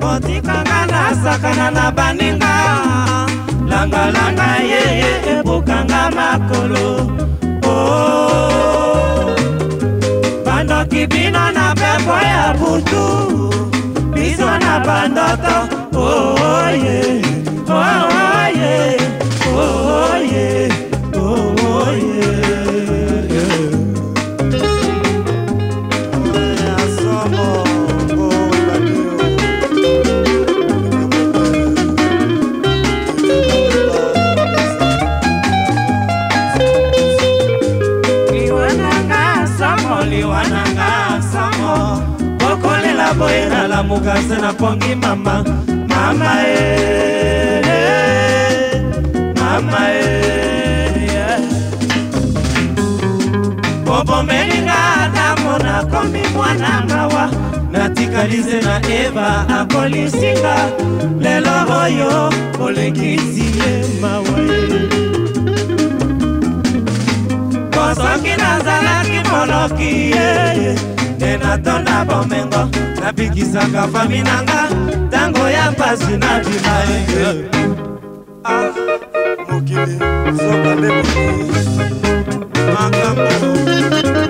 botikanga nasakana na baninga langalanga yeye ebukanga makolo oh. bandoki bino na pepo ya butu biso na bandoto boye nalamuka se napongi mama mama e mama e obomelinga namona komi mwana ngawa natikalize na eva akolisinga lelo oyo olekisi ye mawa soki nazalaki moloki yeye nde natonda bomengo nabikisaka fami nanga ntango ya mpasi na bima ye ah, mokili soka nde makambo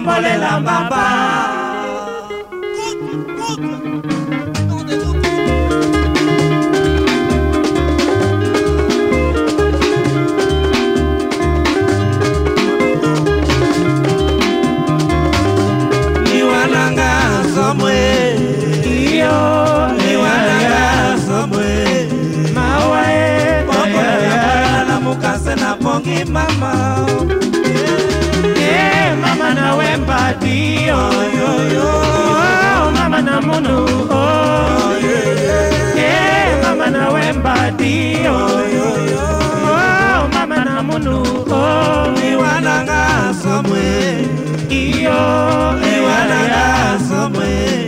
ambolela maba papi oh, mama na mono oh. eh, mama na wembadi oh, mama na mono miwananga somwe iyo miwananga eh, somwe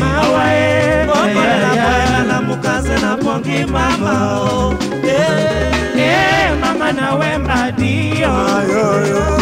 mawae eh, okolela na mukase na pongi mama mama na wembadi